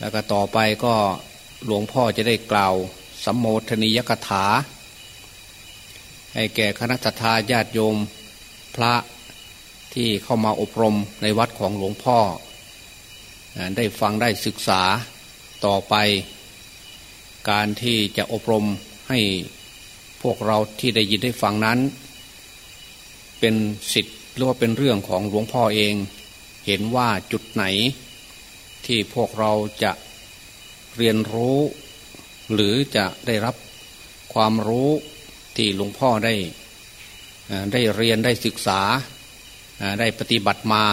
แล้วก็ต่อไปก็หลวงพ่อจะได้กล่าวสัมโมทนียกถา ให้แก่คณะทาญาติโยมพระที่เข้ามาอบรมในวัดของหลวงพ่อ ได้ฟังได้ศึกษาต่อไป การที่จะอบรมให้พวกเราที่ได้ยินได้ฟังนั้น เป็นสิทธิ์หรือว่าเป็นเรื่องของหลวงพ่อเอง เห็นว่าจุดไหน ที่พวกเราจะเรียนรู้ หรือจะได้รับความรู้ที่หลวงพ่อได้ได้เรียนได้ศึกษาได้ปฏิบัติมา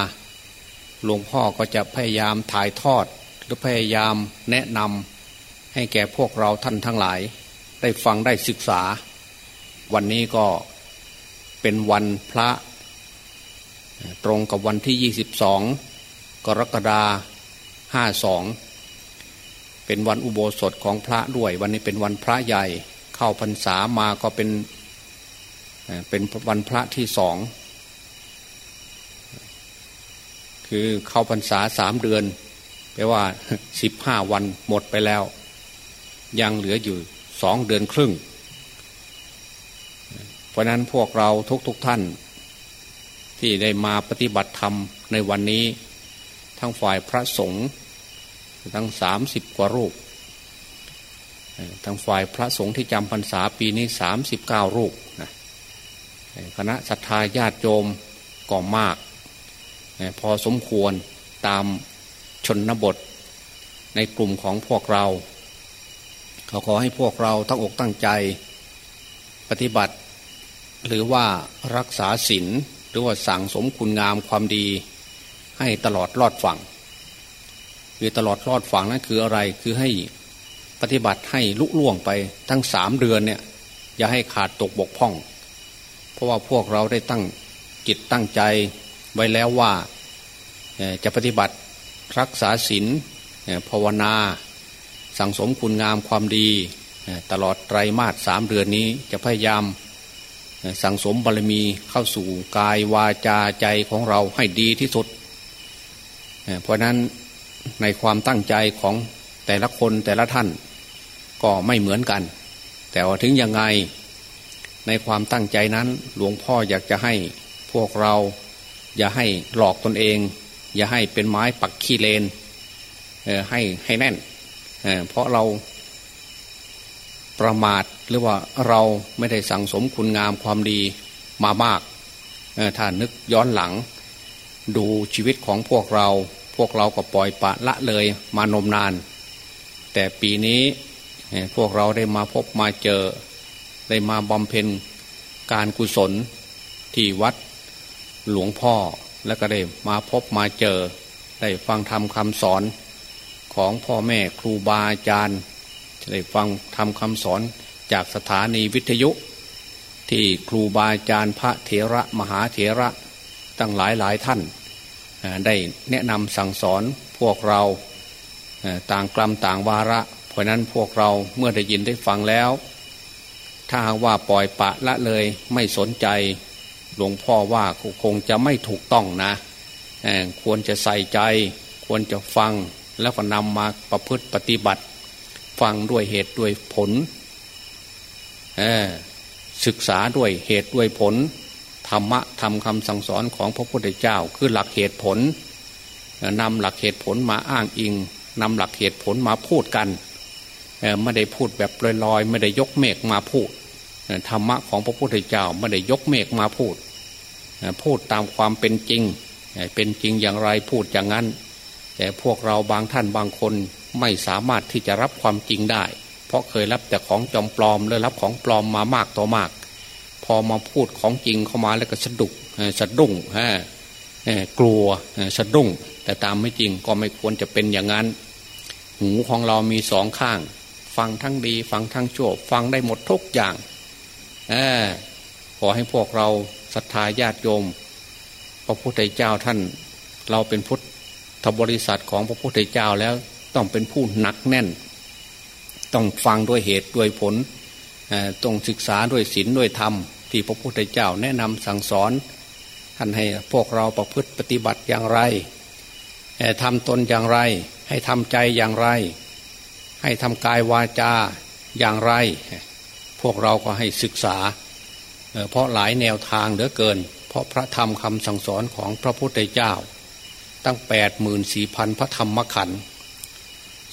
หลวงพ่อก็จะพยายามถ่ายทอด หรือพยายามแนะนำให้แก่พวกเราท่านทั้งหลาย ได้ฟังได้ศึกษา วันนี้ก็เป็นวันพระ ตรงกับวันที่ 22 กรกฎา ห้าสองเป็นวันอุโบสถของพระด้วย วันนี้เป็นวันพระใหญ่ เข้าพรรษามาก็เป็นเป็นวันพระที่สองคือเข้าพรรษาสามเดือนแปลว่าสิบห้าวันหมดไปแล้ว ยังเหลืออยู่สองเดือนครึ่ง เพราะนั้นพวกเราทุกๆทท่าน ที่ได้มาปฏิบัติธรรมในวันนี้ ทั้งฝ่ายพระสงฆ์ทั้งสามสิบกว่ารูปทั้งฝ่ายพระสงฆ์ที่จำพรรษาปีนี้สามสิบเก้ารูปนะคณะศรัทธาญาติโยมก็มาก พอสมควรตามชนบทในกลุ่มของพวกเรา เขาขอให้พวกเราตั้งอกตั้งใจปฏิบัติ หรือว่ารักษาศีลหรือว่าสั่งสมคุณงามความดี ให้ตลอดรอดฝั่งคือตลอดรอดฝั่งนั้นคืออะไรคือให้ปฏิบัติให้ลุล่วงไปทั้งสามเดือนเนี่ย อย่าให้ขาดตกบกพร่อง เพราะว่าพวกเราได้ตั้งจิตตั้งใจไว้แล้วว่าจะปฏิบัติรักษาศีลภาวนา สั่งสมคุณงามความดี ตลอดไตรมาสสามเดือนนี้จะพยายามสั่งสมบารมีเข้าสู่กายวาจาใจของเราให้ดีที่สุด เพราะนั้นในความตั้งใจของแต่ละคนแต่ละท่านก็ไม่เหมือนกัน แต่ว่าถึงยังไงในความตั้งใจนั้นหลวงพ่ออยากจะให้พวกเรา อย่าให้หลอกตนเอง อย่าให้เป็นไม้ปักขี้เลนให้ให้แน่นเเพราะเราประมาทหรือว่าเราไม่ได้สั่งสมคุณงามความดีมามากถ้านึกย้อนหลัง ดูชีวิตของพวกเรา พวกเราก็ปล่อยปะละเลยมานมนาน แต่ปีนี้พวกเราได้มาพบมาเจอ ได้มาบำเพ็ญการกุศลที่วัดหลวงพ่อแล้วก็ได้มาพบมาเจอ ได้ฟังทำคำสอนของพ่อแม่ครูบาอาจารย์ได้ฟังทำคำสอนจากสถานีวิทยุ ที่ครูบาอาจารย์พระเถระมหาเถระ ตั้งหลายหลายท่านได้แนะนำสั่งสอนพวกเราต่างกลัมต่างวาระ เพราะนั้นพวกเราเมื่อได้ยินได้ฟังแล้ว ถ้าว่าปล่อยปะละเลยไม่สนใจหลวงพ่อว่าคงจะไม่ถูกต้องนะควรจะใส่ใจ ควรจะฟังแล้วก็นำมาประพฤติปฏิบัติ ฟังด้วยเหตุด้วยผลศึกษาด้วยเหตุด้วยผล ธรรมะทำคำสั่งสอนของพระพุทธเจ้า คือหลักเหตุผลนำหลักเหตุผลมาอ้างอิงนำหลักเหตุผลมาพูดกันไม่ได้พูดแบบลอยๆ ไม่ได้ยกเมฆมาพูดธรรมะของพระพุทธเจ้าไม่ได้ยกเมฆมาพูด พูดตามความเป็นจริง เป็นจริงอย่างไรพูดอย่างนั้น แต่พวกเราบางท่านบางคนไม่สามารถที่จะรับความจริงได้ เพราะเคยรับแต่ของจอมปลอมและรับของปลอมมามากต่อมาก พอมาพูดของจริงเข้ามาแล้วก็สะดุกสะดุ้งฮะกลัวสะดุ้ง แต่ตามไม่จริงก็ไม่ควรจะเป็นอย่างนั้น หูของเรามีสองข้าง ฟังทั้งดี ฟังทั้งชั่วฟังได้หมดทุกอย่างอขอให้พวกเราศรัทธาญาติโยม พระพุทธเจ้าท่าน เราเป็นพุทธบริษัทของพระพุทธเจ้าแล้วต้องเป็นผู้หนักแน่น ต้องฟังด้วยเหตุด้วยผลต้องศึกษาด้วยศีลด้วยธรรม ที่พระพุทธเจ้าแนะนำสั่งสอน ท่านให้พวกเราประพฤติปฏิบัติอย่างไรทำตนอย่างไร ให้ทำใจอย่างไร ให้ทำกายวาจาอย่างไร พวกเราก็ให้ศึกษา เพราะหลายแนวทางเหลือเกิน เพราะพระธรรมคำสั่งสอนของพระพุทธเจ้า ตั้งแปดหมื่นสี่พันพระธรรมขันธ์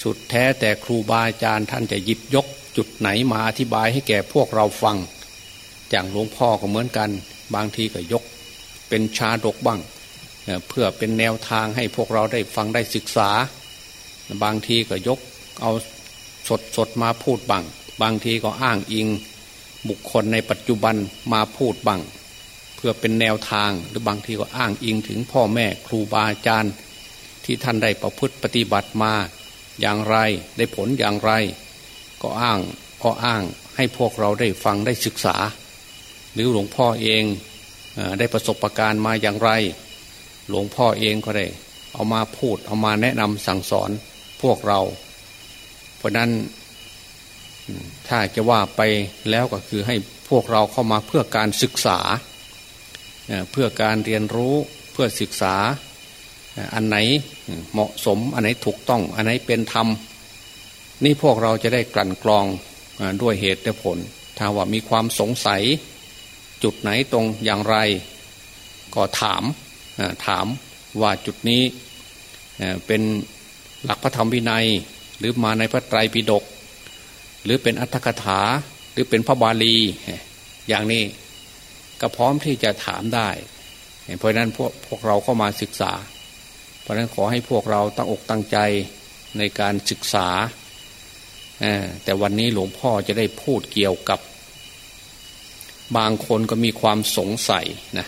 สุดแท้แต่ครูบาอาจารย์ท่านจะหยิบยกจุดไหนมาอธิบายให้แก่พวกเราฟัง อย่างหลวงพ่อก็เหมือนกัน บางทีก็ยกเป็นชาดกบ้าง เพื่อเป็นแนวทางให้พวกเราได้ฟังได้ศึกษา บางทีก็ยกเอาสดสดมาพูดบ้าง บางทีก็อ้างอิงบุคคลในปัจจุบันมาพูดบ้าง เพื่อเป็นแนวทางหรือบางทีก็อ้างอิงถึงพ่อแม่ครูบาอาจารย์ ที่ท่านได้ประพฤติปฏิบัติมาอย่างไรได้ผลอย่างไร ก็อ้างก็อ้างให้พวกเราได้ฟังได้ศึกษา หรือหลวงพ่อเองได้ประสบะการณ์มาอย่างไร หลวงพ่อเองก็ได้ เอามาพูดเอามาแนะนำสั่งสอนพวกเรา เพราะนั้นถ้าจะว่าไปแล้วก็คือให้พวกเราเข้ามาเพื่อการศึกษา เพื่อการเรียนรู้เพื่อศึกษาอันไหนเหมาะสมอันไหนถูกต้อง อันไหนเป็นธรรม นี่พวกเราจะได้กลั่นกรองด้วยเหตุและผล ถ้าว่ามีความสงสัย จุดไหนตรงอย่างไร ก็ถามถามว่าจุดนี้เป็นหลักพระธรรมวินัย หรือมาในพระไตรปิฎกหรือเป็นอัตถกถาหรือเป็นพระบาลี อย่างนี้ก็พร้อมที่จะถามได้ เพราะนั้นพวกพวกเราเข้ามาศึกษา เพราะนั้นขอให้พวกเราตั้งอกตั้งใจในการศึกษาแต่วันนี้หลวงพ่อจะได้พูดเกี่ยวกับ บางคนก็มีความสงสัยนะ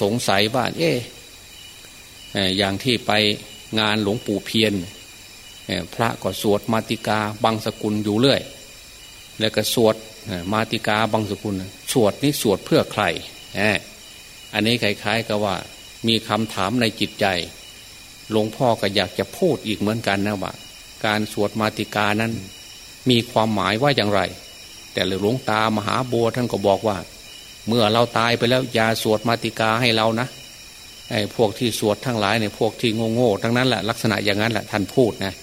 สงสัยว่าเอ๊อย่างที่ไปงานหลวงปู่เพียนพระก็สวดมาติกาบางสกุลอยู่เรื่อย แล้วก็สวดมาติกาบางสกุล สวดนี่สวดเพื่อใครอันนี้คล้ายๆกับว่า มีคำถามในจิตใจ หลวงพ่อก็อยากจะพูดอีกเหมือนกันนะว่า การสวดมาติกานั้น มีความหมายว่าอย่างไร แต่หลวงตามหาบัวท่านก็บอกว่า เมื่อเราตายไปแล้วอย่าสวดมาติกาให้เรานะไอ้พวกที่สวดทั้งหลายเนี่ยพวกที่โง่ๆทั้งนั้นแหละลักษณะอย่างนั้นแหละท่านพูดนะ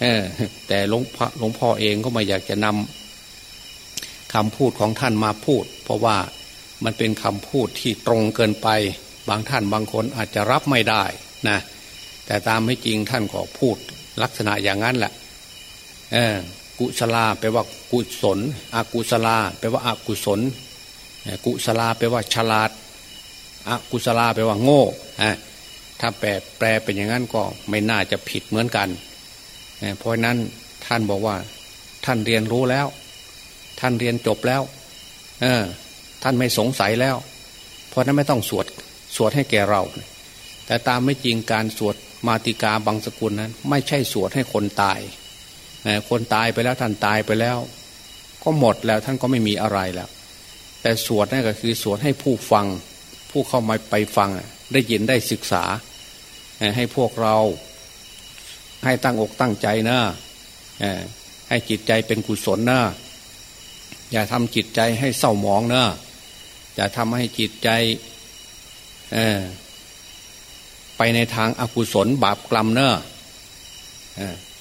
เออ แต่หลวงพ่อหลวงพ่อเองก็ไม่อยากจะนำคำพูดของท่านมาพูด เพราะว่ามันเป็นคำพูดที่ตรงเกินไป บางท่านบางคนอาจจะรับไม่ได้นะแต่ตามไม่จริงท่านก็พูดลักษณะอย่างนั้นแหละเออ กุศลาแปลว่ากุศลอกุศลาแปลว่าอากุศล กุศลาแปลว่าฉลาดอกุศลาแปลว่าโง่ถ้าแปลแปลเป็นอย่างนั้นก็ไม่น่าจะผิดเหมือนกันเพราะนั้นท่านบอกว่าท่านเรียนรู้แล้ว ท่านเรียนจบแล้ว เออ ท่านไม่สงสัยแล้ว เพราะนั้นไม่ต้องสวดสวดให้แก่เรา แต่ตามไม่จริงการสวดมาติกาบางสกุลนั้น ไม่ใช่สวดให้คนตาย คนตายไปแล้วท่านตายไปแล้ว ก็หมดแล้วท่านก็ไม่มีอะไรแล้ว แต่สวดนั่นก็คือสวดให้ผู้ฟัง ผู้เข้ามาไปฟังได้ยินได้ศึกษา ให้พวกเรา ให้ตั้งอกตั้งใจนะให้จิตใจเป็นกุศลนะอย่าทำจิตใจให้เศร้าหมองนะอย่าทำให้จิตใจไปในทางอากุศลบาปกรรมเนอะ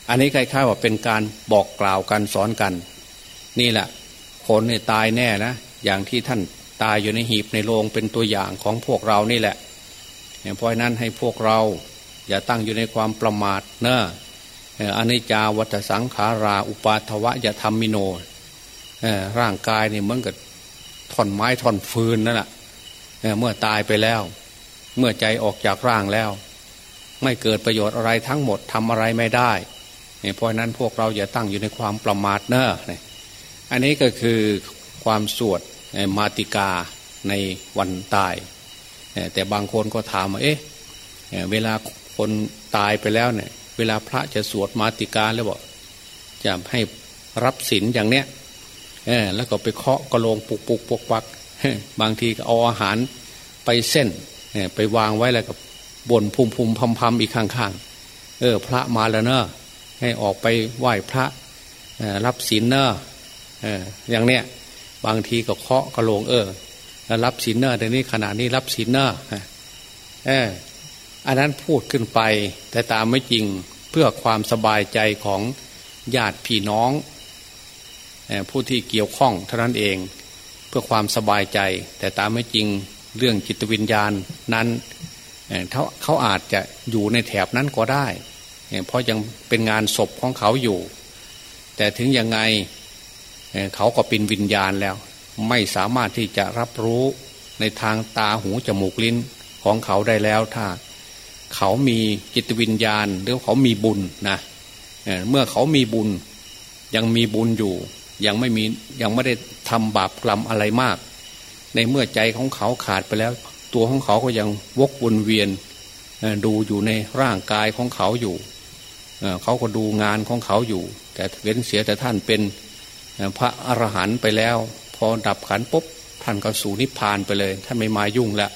อันนี้คล้ายๆว่าเป็นการบอกกล่าวกันสอนกัน นี่แหละ คนเนี่ยตายแน่นะอย่างที่ท่านตายอยู่ในหีบในโรงเป็นตัวอย่างของพวกเรานี่แหละเพราะนั้นให้พวกเรา อย่าตั้งอยู่ในความประมาทเนอะอนิจจาวัฏสังขารา อุปาทวะย่าทำมิโนร่างกายนี่เหมือนกับท่อนไม้ท่อนฟืนนั่นแหละเมื่อตายไปแล้ว เมื่อใจออกจากร่างแล้ว ไม่เกิดประโยชน์อะไรทั้งหมดทำอะไรไม่ได้ เพราะนั้นพวกเราอย่าตั้งอยู่ในความประมาทเนอะอันนี้ก็คือความสวดมาติกาในวันตาย แต่บางคนก็ถามว่าเอ๊ะเวลาคนตายไปแล้วเนี่ย เวลาพระจะสวดมาติกาแล้วบอกจะให้รับศีลอย่างเนี้ยแล้วก็ไปเคาะกระโลงปุกปุกปกปักบางทีก็เอาอาหารไปเส้นไปวางไว้แล้วกับบนพุ่มพุ่มพำพำอีกข้างๆเออ พระมาแล้วเนอะ ให้ออกไปไหว้พระรับศีลเนอะออย่างเนี้ยบางทีก็เคาะกระโลงเออแล้วรับศีลเนอะแต่นี้ขณะนี้รับศีลเนอะเอออันนั้นพูดขึ้นไป แต่ตามไม่จริงเพื่อความสบายใจของญาติพี่น้องผู้ที่เกี่ยวข้องเท่านั้นเองเพื่อความสบายใจ แต่ตามไม่จริงเรื่องจิตวิญญาณนั้นเขาเขาอาจจะอยู่ในแถบนั้นก็ได้ เพราะยังเป็นงานศพของเขาอยู่ แต่ถึงยังไงเขาก็เป็นวิญญาณแล้ว ไม่สามารถที่จะรับรู้ในทางตาหูจมูกลิ้นของเขาได้แล้วถ้า เขามีจิตวิญญาณหรือเขามีบุญนะเมื่อเขามีบุญยังมีบุญอยู่ ยังไม่มียังไม่ได้ทำบาปกรรมอะไรมาก ในเมื่อใจของเขาขาดไปแล้ว ตัวของเขาก็ยังวกวนเวียนดูอยู่ในร่างกายของเขาอยู่ เขาก็ดูงานของเขาอยู่ แต่เว้นเสียแต่ท่านเป็นพระอรหันต์ไปแล้ว พอดับขันปุ๊บท่านก็สู่นิพพานไปเลยท่านไม่มายุ่งแล้ว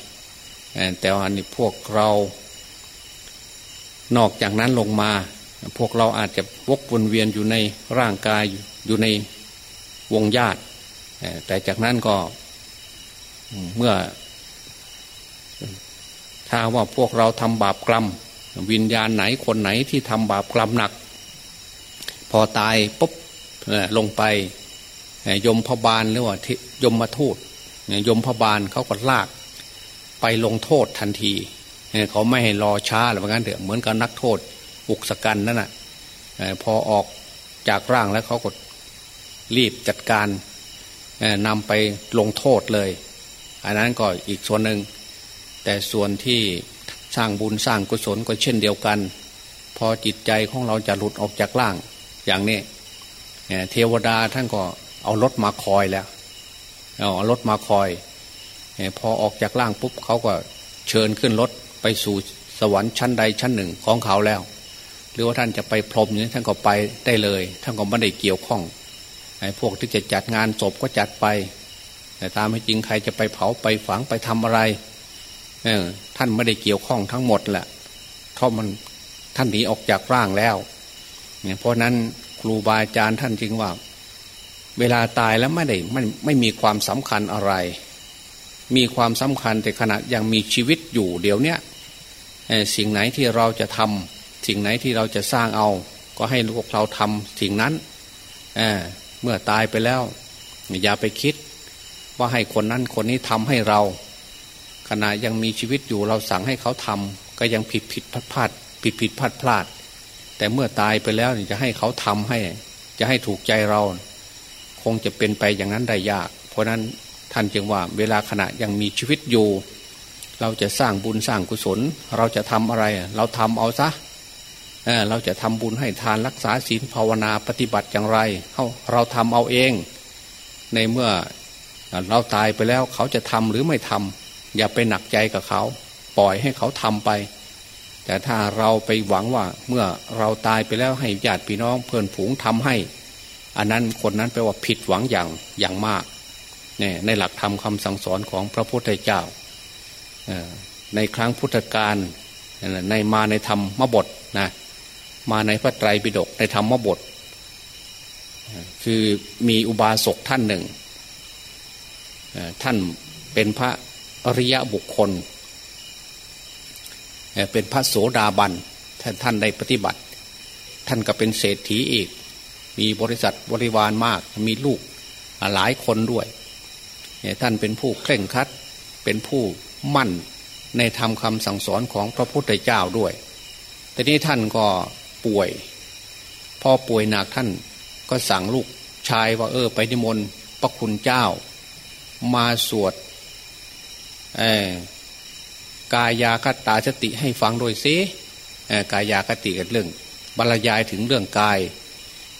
แต่ว่านี่พวกเรา นอกจากนั้นลงมา พวกเราอาจจะวกวนเวียนอยู่ในร่างกายอยู่ในวงญาติ แต่จากนั้นก็เมื่อ ถ้าว่าพวกเราทำบาปกรรม วิญญาณไหนคนไหนที่ทำบาปกรรมหนัก พอตายปุ๊บลงไปยมพบาลหรือว่ายมมาทูตยมพบาลเขาก็ลาก ไปลงโทษทันทีเขาไม่ให้รอช้าหรือว่างั้นเถอะเหมือนกับนักโทษอุกสกันนั่นแหะพอออกจากร่างแล้วเขาก็รีบจัดการนำไปลงโทษเลย อันนั้นก็อีกส่วนหนึ่งแต่ส่วนที่ สร้างบุญสร้างกุศลก็เช่นเดียวกัน พอจิตใจของเราจะหลุดออกจากร่างอย่างนี้เทวดาท่านก็เอารถมาคอยแล้วเอารถมาคอยพอออกจากร่างปุ๊บเขาก็เชิญขึ้นรถไปสู่สวรรค์ชั้นใดชั้นหนึ่งของเขาแล้ว หรือว่าท่านจะไปพรมนี้ท่านก็ไปได้เลย ท่านก็ไม่ได้เกี่ยวข้องไอ้พวกที่จะจัดงานศพก็จัดไป แต่ตามให้จริงใครจะไปเผาไปฝังไปทำอะไร เออ ท่านไม่ได้เกี่ยวข้องทั้งหมดแหละเพราะมันท่านหนีออกจากร่างแล้วเนี่ยเพราะนั้นครูบาอาจารย์ท่านจึงว่า เวลาตายแล้วไม่ได้ไม่ไม่มีความสำคัญอะไร มีความสำคัญแต่ขณะยังมีชีวิตอยู่เดี๋ยวเนี้ยสิ่งไหนที่เราจะทำสิ่งไหนที่เราจะสร้างเอา ก็ให้พวกเราทำสิ่งนั้นเมื่อตายไปแล้ว อย่าไปคิดว่าให้คนนั้นคนนี้ทำให้เรา ขณะยังมีชีวิตอยู่เราสั่งให้เขาทำก็ยังผิดผิดพลาดพลาดผิดผิดพลาดพลาด แต่เมื่อตายไปแล้วจะให้เขาทำให้ จะให้ถูกใจเรา คงจะเป็นไปอย่างนั้นได้ยาก เพราะนั้นท่านจึงว่าเวลาขณะยังมีชีวิตอยู่ เราจะสร้างบุญสร้างกุศล เราจะทำอะไร เราทำเอาซะเราจะทำบุญให้ทานรักษาศีลภาวนาปฏิบัติอย่างไรเราเราทำเอาเอง ในเมื่อเราตายไปแล้วเขาจะทำหรือไม่ทำ อย่าไปหนักใจกับเขา ปล่อยให้เขาทำไป แต่ถ้าเราไปหวังว่าเมื่อเราตายไปแล้วให้ญาติพี่น้องเพื่อนผูงทำให้ อันนั้นคนนั้นแปลว่าผิดหวังอย่างอย่างมากเนี่ยในหลักธรรมคาสั่งสอนของพระพุทธเจ้าในครั้งพุทธกาลในมาในธรรมมบทนะมาในพระไตรปิฎกในธรรมบท คือมีอุบาสกท่านหนึ่ง ท่านเป็นพระ ริยบุคคล เป็นพระโสดาบันท่านท่านได้ปฏิบัติ ท่านก็เป็นเศรษฐีอีก มีบริษัทบริวารมาก มีลูกหลายคนด้วย ท่านเป็นผู้เคร่งครัด เป็นผู้มั่นในธรรมคำสั่งสอนของพระพุทธเจ้าด้วย แต่นี้ท่านก็ป่วย พอป่วยหนักท่านก็สั่งลูกชายว่าเออไปนิมนต์พระคุณเจ้า มาสวด กายาคตาสติให้ฟังโดยซิกายาคติกันเรื่อง บรรยายถึงเรื่องกาย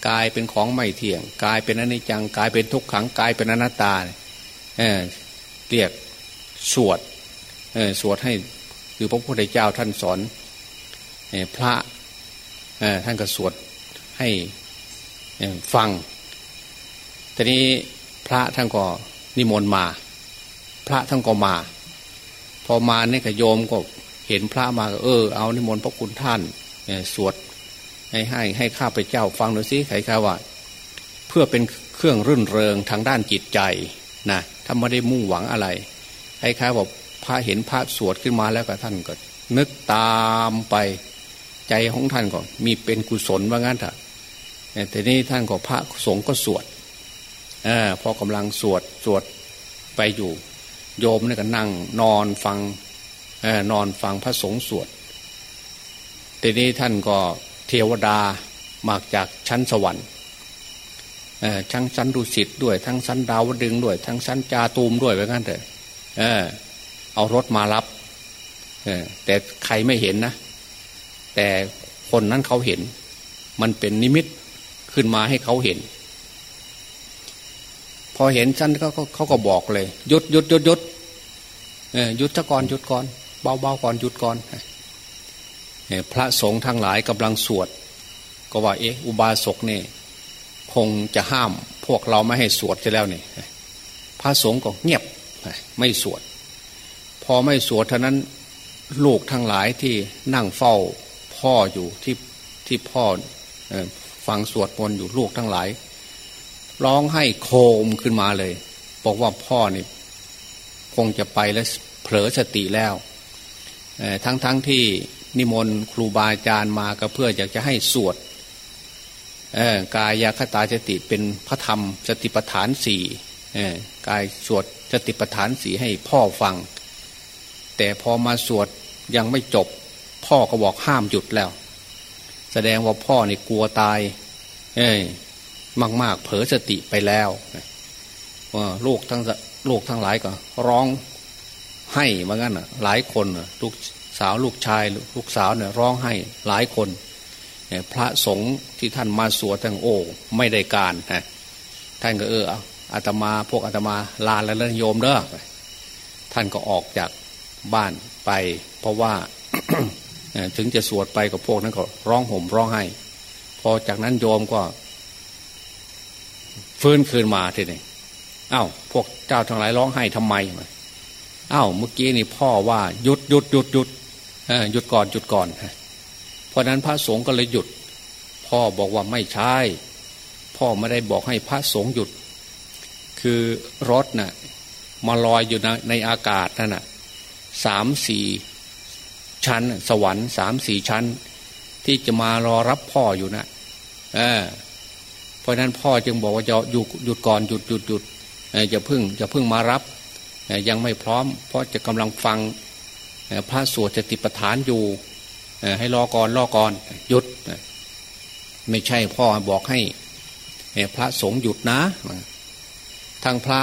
กายเป็นของไม่เที่ยง กายเป็นอนิจจัง กายเป็นทุกขัง กายเป็นอนัตตาเเรียกสวดสวดให้คือพระพุทธเจ้าท่านสอนพระท่านก็สวดให้ฟังทีนี้พระท่านก็นิมนต์มา พระท่านก็มา อมาเนี่ยก็โยมก็เห็นพระมาเออเอานิมนต์พระคุณท่านสวดให้ให้ให้ข้าพเจ้าฟังหน่อยสิใครข้าว่า เพื่อเป็นเครื่องรื่นเริงทางด้านจิตใจนะถ้าไม่ได้มุ่งหวังอะไรให้ข้าบอกพระเห็นพระสวดขึ้นมาแล้วก็ท่านก็นึกตามไปใจของท่านก็มีเป็นกุศลว่างั้นเถอะแต่นี้ท่านก็พระสงฆ์ก็สวดอพอกำลังสวดสวดไปอยู่ โยมนี่ก็นั่งนอนฟังนอนฟังพระสงฆ์สวดทีนี้ท่านก็เทวดามาจากชั้นสวรรค์ทั้งชั้นดุสิตด้วย ทั้งชั้นดาวดึงด้วย ทั้งชั้นจาตูมด้วยไปงั้นเถอะเอารถมารับแต่ใครไม่เห็นนะ แต่คนนั้นเขาเห็น มันเป็นนิมิตขึ้นมาให้เขาเห็น อเห็นชั้นเขาเขาก็บอกเลยหยุดหยุดหยุดหยุดเออหยุดซะก่อนหยุดก่อนเบาเบาก่อนหยุดก่อนพระสงฆ์ทั้งหลายกำลังสวด ก็ว่า เอ๊ะอุบาสกเนี่ยคงจะห้ามพวกเราไม่ให้สวดจะแล้วนี่พระสงฆ์ก็เงียบไม่สวด พอไม่สวดเท่านั้นลูกทั้งหลายที่นั่งเฝ้าพ่ออยู่ที่ที่พ่อฟังสวดมนต์อยู่ลูกทั้งหลาย ร้องให้โคมขึ้นมาเลย บอกว่าพ่อนี่คงจะไปแล้วเผลอสติแล้วทั้งๆทที่นิมนต์ครูบาอาจารย์มาก็เพื่ออยากจะให้สวดกายคตาสติเป็นพระธรรมสติปัฏฐานสี่กายสวดสติปัฏฐานสี่ให้พ่อฟัง แต่พอมาสวดยังไม่จบ พ่อก็บอกห้ามหยุดแล้ว แสดงว่าพ่อนี่กลัวตาย เอ้ย มาก ๆ เผลอสติไปแล้วว่าลูกทั้งลูกทั้งหลายก็ ร้องให้เหมือนกันหลายคนลูกสาวลูกชาย ลูกสาวเนี่ยร้องให้หลายคนพระสงฆ์ที่ท่านมาสวดทั้งโอ้ไม่ได้การนะท่านก็เอออาตมาพวกอาตมาลาแล้วโยมเด้อท่านก็ออกจากบ้านไป เพราะว่าถึงจะสวดไปกับพวกนั้นก็ร้องห่มร้องไห้ พอจากนั้นโยมก็ ฟื้นคืนมาทีนี้อา้าวพวกเจ้าทั้งหลายร้องไห้ทำไมอา้าวเมื่อกี้นี่พ่อว่าหยุดหยุดหยุดหยุดหยุดก่อนหยุดก่อนเพราะนั้นพระสงฆ์ก็เลยหยุด พ่อบอกว่าไม่ใช่พ่อไม่ได้บอกให้พระสงฆ์หยุด คือรถนะ่ะมาลอยอยู่ในในอากาศนั่นน่ะสามสี่ชั้น สวรรค์สามสี่ชั้น ที่จะมารอรับพ่ออยู่นะเออ ราะนั้นพ่อจึงบอกว่าจะหยุดหยุดก่อนหยุดหยุดหยุดจะพึ่งจะพึ่งมารับยังไม่พร้อม เพราะจะกำลังฟังพระสวดจะติปฐานอยู่ให้รอก่อนรอก่อนหยุด ไม่ใช่พ่อบอกให้พระสงฆ์หยุดนะทางพระ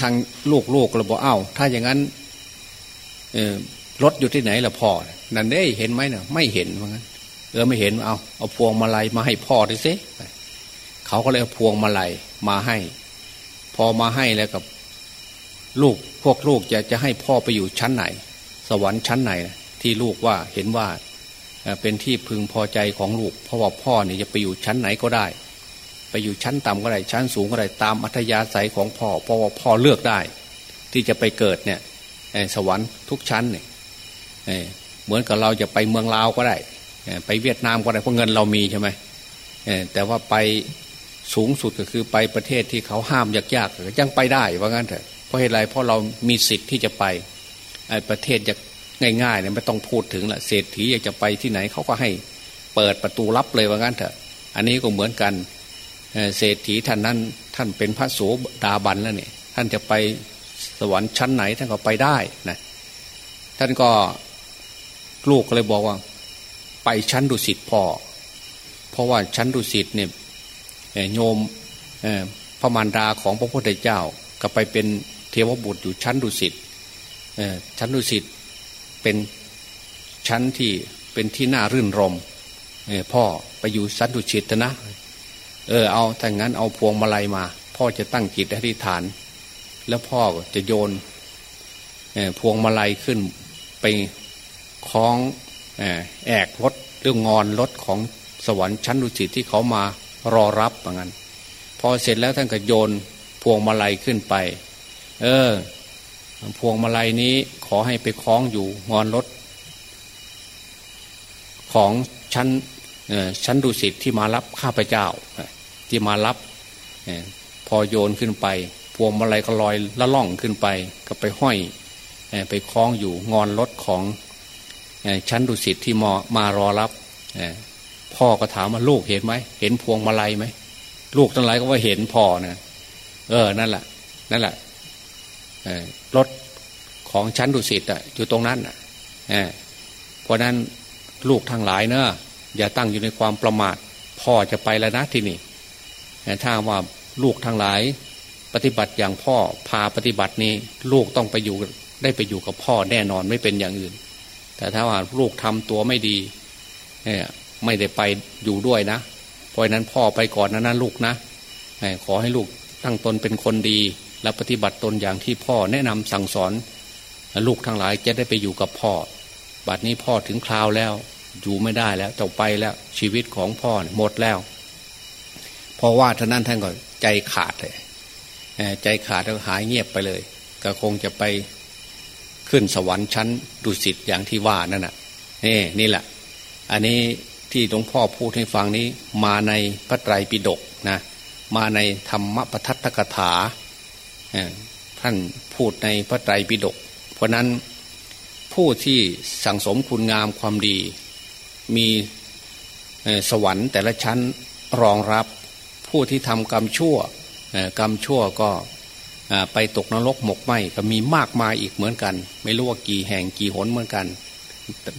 ทางลูกลูกเราบอกเอ้า ถ้าอย่างนั้นรถอยู่ที่ไหนล่ะพ่อนั่นได้เห็นไหมเนาะไม่เห็นว่างั้นเออไม่เห็นเอาเอาพวงมาลัยมาให้พ่อดิสิ เขาก็เลยเอาพวงมาลัยมาให้ พอมาให้แล้วกับลูกพวกลูกจะจะให้พ่อไปอยู่ชั้นไหน สวรรค์ชั้นไหน ที่ลูกว่าเห็นว่าเป็นที่พึงพอใจของลูก เพราะว่าพ่อเนี่ยจะไปอยู่ชั้นไหนก็ได้ ไปอยู่ชั้นต่ำก็ได้ชั้นสูงก็ได้ตามอัธยาศัยของพ่อ เพราะว่าพ่อเลือกได้ ที่จะไปเกิดเนี่ยสวรรค์ทุกชั้นเนี่ยเหมือนกับเราจะไปเมืองลาวก็ได้ ไปเวียดนามก็ได้เพราะเงินเรามีใช่ไหมแต่ว่าไป สูงสุดก็คือไปประเทศที่เขาห้ามยากๆยังไปได้ว่างั้นเถอะเพราะเหตุไรเพราะเรามีสิทธิ์ที่จะไปประเทศจะง่ายๆเนี่ยไม่ต้องพูดถึงละเศรษฐีอยากจะไปที่ไหนเขาก็ให้เปิดประตูรับเลยว่างั้นเถอะ อันนี้ก็เหมือนกันเศรษฐีท่านนั้นท่านเป็นพระโสดาบันแล้วเนี่ยท่านจะไปสวรรค์ชั้นไหนท่านก็ไปได้นะท่านก็ลูกก็เลยบอกว่า ไปชั้นดุสิตพ่อเพราะว่าชั้นดุสิตเนี่ย โยมพระมารดาของพระพุทธเจ้าก็ไปเป็นเทวบุตรอยู่ชั้นดุสิตชั้นดุสิตเป็นชั้นที่เป็นที่น่ารื่นรมพ่อไปอยู่สันตุชิตนะเออเอาถ้างั้นเอาพวงมาลัยมา พ่อจะตั้งจิตอธิษฐาน แล้วพ่อจะโยนพวงมาลัยขึ้นไปคล้องแอกรถเรื่องงอนรถของสวรรค์ชั้นดุสิตที่เขามา รอรับเหมือนกันพอเสร็จแล้วท่านก็โยนพวงมาลัยขึ้นไป เออ พวงมาลัยนี้ขอให้ไปคล้องอยู่งอนรถ ของชั้นชั้นดุสิตที่มารับข้าพเจ้า ที่มารับพอโยนขึ้นไป พวงมาลัยก็ลอยละล่องขึ้นไป ก็ไปห้อยไปคล้องอยู่งอนรถของชั้นดุสิตที่มามารอรับ พ่อก็ถามว่าลูกเห็นไหมเห็นพวงมาลัยไหมลูกทั้งหลายก็ว่าเห็นพ่อนะเออนั่นแหละนั่นแหละรถของชั้นดุสิตอะอยู่ตรงนั้นอะเพราะนั้นลูกทั้งหลายเนอะอย่าตั้งอยู่ในความประมาท พ่อจะไปแล้วนะที่นี่ถ้าว่าลูกทั้งหลาย ปฏิบัติอย่างพ่อพาปฏิบัตินี้ ลูกต้องไปอยู่ได้ไปอยู่กับพ่อแน่นอนไม่เป็นอย่างอื่น แต่ถ้าว่าลูกทำตัวไม่ดี ไม่ได้ไปอยู่ด้วยนะ เพราะนั้นพ่อไปก่อนนะนะลูกนะขอให้ลูกตั้งตนเป็นคนดี และปฏิบัติตนอย่างที่พ่อแนะนำสั่งสอน ลูกทั้งหลายจะได้ไปอยู่กับพ่อ บัดนี้พ่อถึงคราวแล้ว อยู่ไม่ได้แล้วจะไปแล้วชีวิตของพ่อหมดแล้วพอว่าท่านั้นท่านก็ใจขาดเลยใจขาดแล้วหายเงียบไปเลย ก็คงจะไปขึ้นสวรรค์ชั้นดุสิตอย่างที่ว่านั่นน่ะนี่นี่แหละ อันนี้ ที่หลวงพ่อพูดให้ฟังนี้ มาในพระไตรปิฎกนะมาในธรรมปทัตตกถาท่านพูดในพระไตรปิฎกเพราะนั้นผู้ที่สั่งสมคุณงามความดี มีสวรรค์แต่ละชั้นรองรับ ผู้ที่ทำกรรมชั่วกรรมชั่วก็ไปตกนรกหมกไหมก็มีมากมายอีกเหมือนกัน ไม่รู้ว่ากี่แห่งกี่หนเหมือนกัน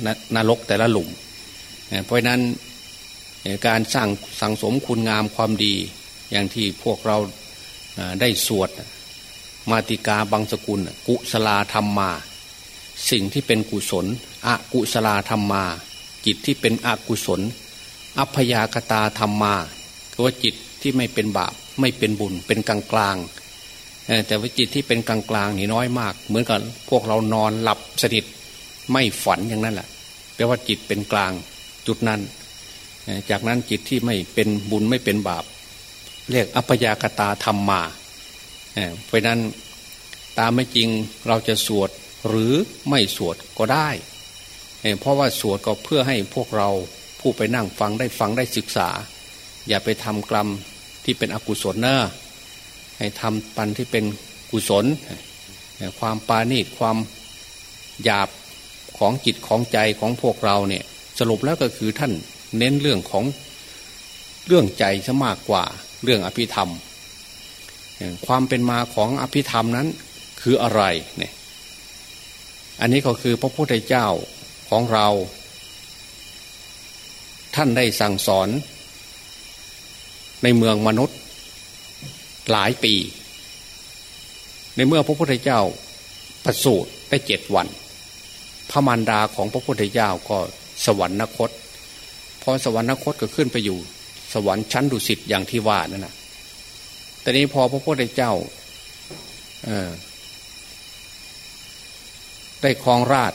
นนรกแต่ละหลุม เพราะนั้นการสร้างสังสมคุณงามความดี อย่างที่พวกเราได้สวดมาติกาบางสกุล กุศลาธรรมมา สิ่งที่เป็นกุศลอกุศลาธรรมมา จิตที่เป็นอกุศล อัพยากตาธรรมมาคือว่าจิตที่ไม่เป็นบาปไม่เป็นบุญเป็นกลางกลางแต่ว่าจิตที่เป็นกลางกลางนี่น้อยมาก เหมือนกับพวกเรานอนหลับสนิทไม่ฝันอย่างนั้นแหละแปลว่าจิตเป็นกลาง จุดนั้น จากนั้นจิตที่ไม่เป็นบุญไม่เป็นบาป เรียกอัพยากตาธรรมมาเพราะนั้นตามไม่จริงเราจะสวดหรือไม่สวดก็ได้ เพราะว่าสวดก็เพื่อให้พวกเราผู้ไปนั่งฟังได้ฟังได้ศึกษา อย่าไปทำกรรมที่เป็นอกุศลเนอะให้ทำปันที่เป็นกุศล ความปานีตความหยาบของจิตของใจของพวกเราเนี่ย สรุปแล้วก็คือท่านเน้นเรื่องของเรื่องใจซะมากกว่าเรื่องอภิธรรม ความเป็นมาของอภิธรรมนั้นคืออะไรเนี่ยอันนี้ก็คือพระพุทธเจ้าของเรา ท่านได้สั่งสอน ในเมืองมนุษย์หลายปี ในเมื่อพระพุทธเจ้าประสูติได้เจ็ดวัน พระมารดาของพระพุทธเจ้าก็ สวรรคต พอสวรรคตก็ขึ้นไปอยู่ สวรรค์ชั้นดุสิตอย่างที่ว่านั่นนะแต่นี้พอพระพุทธเจ้าได้ครองราช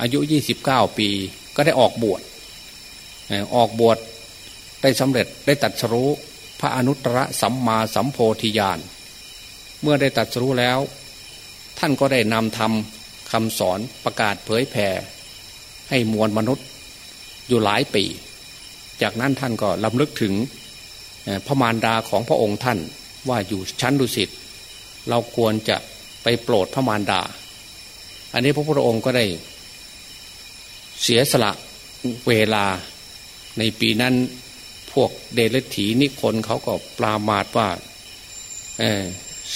อายุยี่สิบเก้าปี ก็ได้ออกบวชออกบวชได้สำเร็จได้ตัดสรู้พระอนุตตรสัมมาสัมโพธิญาณเมื่อได้ตัดสู้แล้ว ท่านก็ได้นำทำคำสอนประกาศเผยแผ่ให้มวลมนุษย์ อยู่หลายปี จากนั้นท่านก็ลำลึกถึงพระมารดาของพระองค์ท่านว่าอยู่ชั้นดุสิตเราควรจะไปโปรดพระมารดา อันนี้พระพุทธองค์ก็ได้ เสียสละเวลาในปีนั้นพวกเดลถีนิคนเขาก็ปรามาดว่า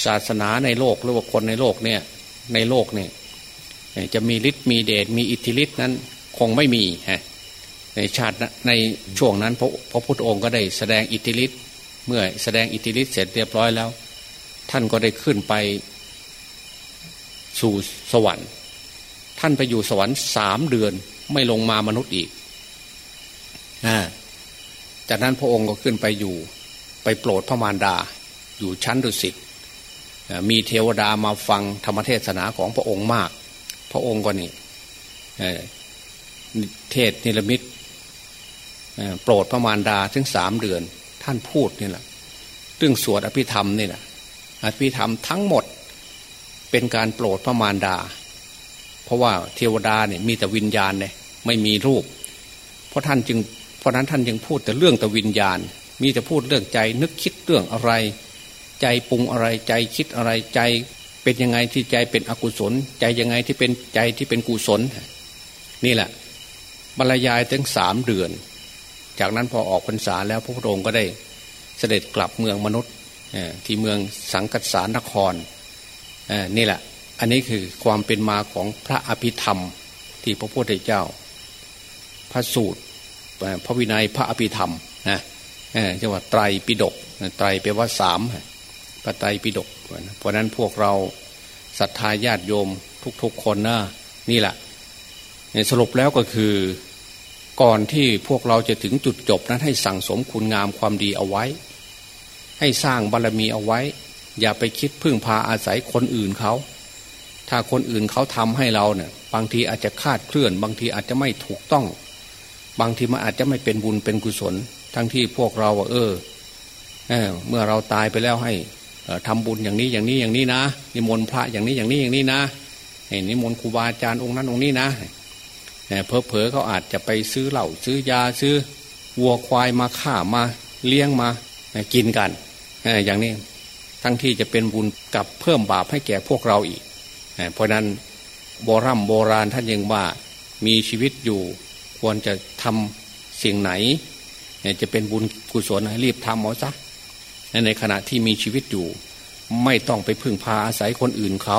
ศาสนาในโลกหรือว่าคนในโลกเนี่ยในโลกเนี่ยจะมีฤทธิ์มีเดชมีอิทธิฤทธิ์นั้นคงไม่มีฮะ ในชาติในช่วงนั้นพระพระพุทธองค์ก็ได้แสดงอิทธิฤทธิ์เมื่อแสดงอิทธิฤทธิ์เสร็จเรียบร้อยแล้ว ท่านก็ได้ขึ้นไปสู่สวรรค์ ท่านไปอยู่สวรรค์สามเดือนไม่ลงมามนุษย์อีกอ่าจากนั้นพระองค์ก็ขึ้นไปอยู่ ไปโปรดพระมารดา อยู่ชั้นดุสิตมีเทวดามาฟังธรรมเทศนาของพระองค์มาก พระองค์ก็นี่เทศนิรมิต โปรดพระมารดาถึงสามเดือน ท่านพูดนี่แหละเรื่องสวดอภิธรรมนี่แหละอภิธรรมทั้งหมดเป็นการโปรดพระมารดา เพราะว่าเทวดาเนี่ยมีแต่วิญญาณเนี่ยไม่มีรูป เพราะท่านจึงเพราะนั้นท่านยังพูดแต่เรื่องแต่วิญญาณ มีแต่พูดเรื่องใจนึกคิดเรื่องอะไร ใจปรุงอะไรใจคิดอะไรใจเป็นยังไงที่ใจเป็นอกุศล ใจยังไงที่เป็นใจที่เป็นกุศล นี่แหละบรรยายตั้งสามเดือน จากนั้นพอออกพรรษาแล้วพระพุทธองค์ก็ได้เสด็จกลับเมืองมนุษย์ที่เมืองสังกัสานครนี่แหละ อันนี้คือความเป็นมาของพระอภิธรรมที่พระพุทธเจ้า พระสูตรพระวินัยพระอภิธรรมนะจังหวัดไตรปิฎกไตรแปลว่าสามพระไตรปิฎกเพราะนั้นพวกเราศรัทธาญาติโยมทุกๆคนนะนี่แหละสรุปแล้วก็คือ ก่อนที่พวกเราจะถึงจุดจบนั้นให้สั่งสมคุณงามความดีเอาไว้ ให้สร้างบารรมีเอาไว้ อย่าไปคิดพึ่งพาอาศัยคนอื่นเขา ถ้าคนอื่นเขาทำให้เราเนี่ยบางทีอาจจะคาดเคลื่อน บางทีอาจจะไม่ถูกต้อง บางทีมันอาจจะไม่เป็นบุญเป็นกุศล ทั้งที่พวกเราเออเออ เมื่อเราตายไปแล้วให้ทำบุญอย่างนี้อย่างนี้อย่างนี้นะนิมนต์พระอย่างนี้อย่างนี้อย่างนี้นะนิมนต์ครูบาอาจารย์องค์นั้นองค์นี้นะ เพอเพอเขาอาจจะไปซื้อเหล้าซื้อยาซื้อวัวควายมาฆ่ามาเลี้ยงมากินกันอย่างนี้ทั้งที่จะเป็นบุญกับเพิ่มบาปให้แก่พวกเราอีก เพราะนั้นโบรโบราณท่านยังว่ามีชีวิตอยู่ควรจะทำสิ่งไหน จะเป็นบุญกุศลรีบทำเอาซะในขณะที่มีชีวิตอยู่ ไม่ต้องไปพึ่งพาอาศัยคนอื่นเขา